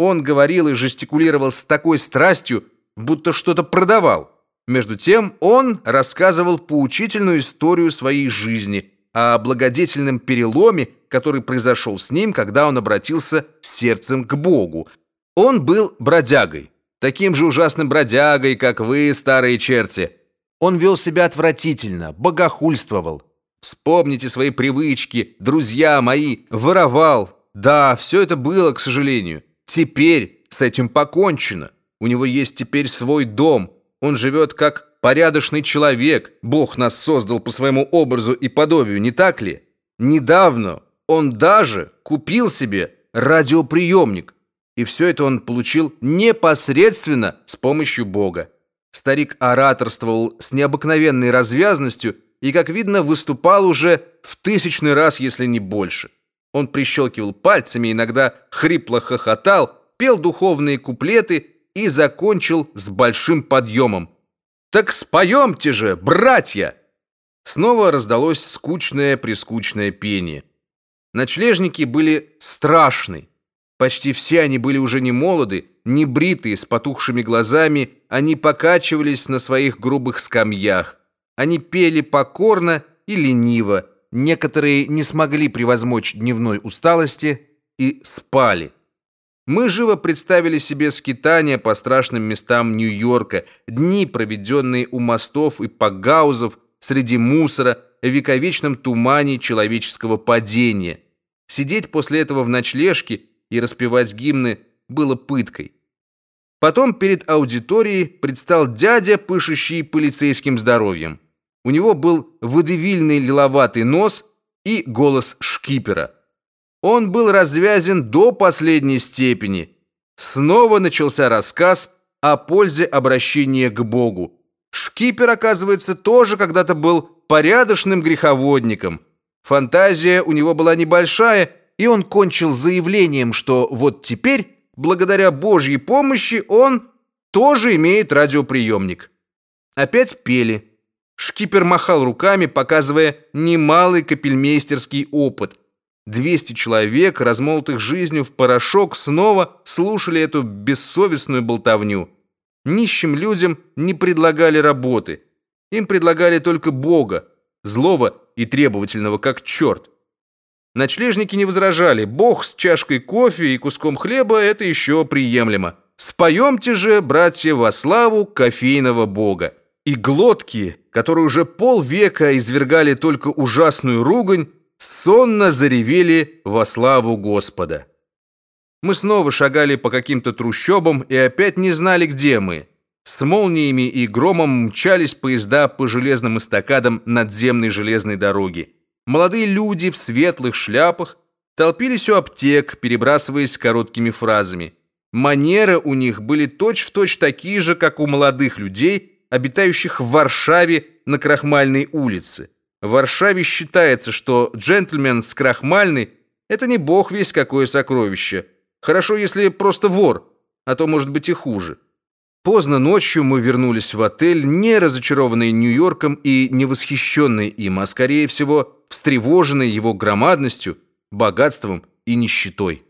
Он говорил и жестикулировал с такой страстью, будто что-то продавал. Между тем он рассказывал поучительную историю своей жизни о благодетельном переломе, который произошел с ним, когда он обратился сердцем к Богу. Он был бродягой, таким же ужасным бродягой, как вы, старые черти. Он вел себя отвратительно, богохульствовал. Вспомните свои привычки, друзья мои, воровал. Да, все это было, к сожалению. Теперь с этим покончено. У него есть теперь свой дом. Он живет как порядочный человек. Бог нас создал по своему образу и подобию, не так ли? Недавно он даже купил себе радиоприемник. И все это он получил непосредственно с помощью Бога. Старик ораторствовал с необыкновенной развязностью и, как видно, выступал уже в тысячный раз, если не больше. Он прищелкивал пальцами, иногда хрипло хохотал, пел духовные куплеты и закончил с большим подъемом. «Так споемте же, братья!» Снова раздалось скучное-прискучное пение. Ночлежники были страшны. Почти все они были уже не молоды, не бритые, с потухшими глазами, они покачивались на своих грубых скамьях. Они пели покорно и лениво, некоторые не смогли превозмочь дневной усталости и спали. Мы живо представили себе скитания по страшным местам Нью-Йорка, дни, проведенные у мостов и погаузов, среди мусора, в вековечном тумане человеческого падения. Сидеть после этого в ночлежке и распевать гимны было пыткой. Потом перед аудиторией предстал дядя, пышущий полицейским здоровьем. У него был водевильный лиловатый нос и голос шкипера. Он был развязен до последней степени. Снова начался рассказ о пользе обращения к Богу. Шкипер, оказывается, тоже когда-то был порядочным греховодником. Фантазия у него была небольшая, и он кончил заявлением, что вот теперь, благодаря Божьей помощи, он тоже имеет радиоприемник. Опять пели. Шкипер махал руками, показывая немалый капельмейстерский опыт. 200 человек, размолотых жизнью в порошок, снова слушали эту бессовестную болтовню. Нищим людям не предлагали работы. Им предлагали только Бога, злого и требовательного, как черт. Ночлежники не возражали. Бог с чашкой кофе и куском хлеба – это еще приемлемо. Споемте же, братья, во славу кофейного бога и глотки, которые уже полвека извергали только ужасную ругань, сонно заревели во славу Господа. Мы снова шагали по каким-то трущобам и опять не знали, где мы. С молниями и громом мчались поезда по железным эстакадам надземной железной дороги. Молодые люди в светлых шляпах толпились у аптек, перебрасываясь короткими фразами. Манеры у них были точь-в-точь точь такие же, как у молодых людей, обитающих в Варшаве на Крахмальной улице. В Варшаве считается, что джентльмен с Крахмальной – это не бог весь какое сокровище. Хорошо, если просто вор, а то может быть и хуже. Поздно ночью мы вернулись в отель, не разочарованные Нью-Йорком и не восхищенные им, а скорее всего встревоженные его громадностью, богатством и нищетой.